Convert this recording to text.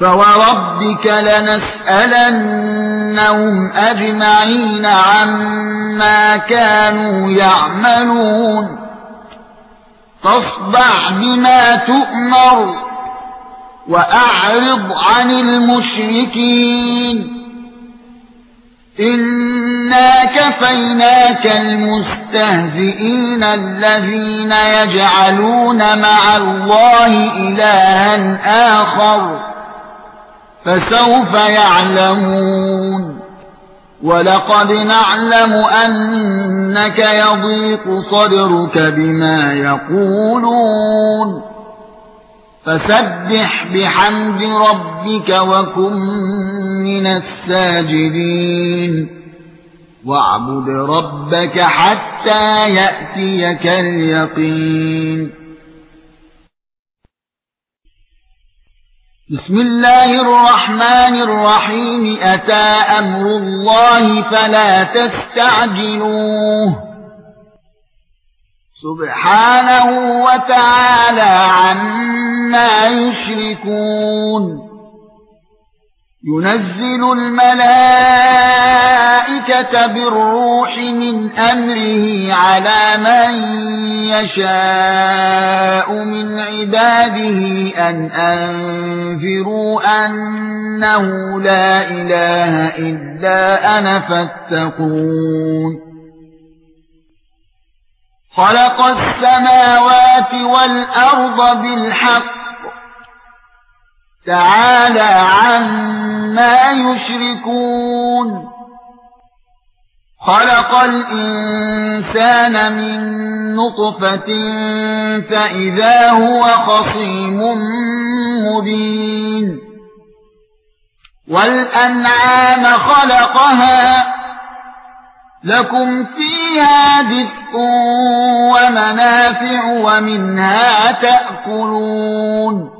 فوربك لنسألنهم أجمعين عما كانوا يعملون فاصدع بما تؤمر وأعرض عن المشركين إنا كفيناك المستهزئين الذين يجعلون مع الله إلها آخر فسوف يعلمون. ولقد نعلم أنك يضيق صدرك بما يقولون. فسبح بحمد ربك وكن من الساجدين. واعبد ربك حتى يأتيك اليقين. بسم الله الرحمن الرحيم. أتى أمر الله فلا تستعجلوه. سبحانه وتعالى عما يشركون. ينزل الملائكة بالروح من أمره على من يشاء. عباده أن أنذروا أنه لا إله إلا أنا فاتقون. خلق السماوات والأرض بالحق. تعالى عما يشركون. خلق الإنسان من نطفة فإذا هو خصيم مبين. والأنعام خلقها لكم فيها دفء ومنافع ومنها تأكلون.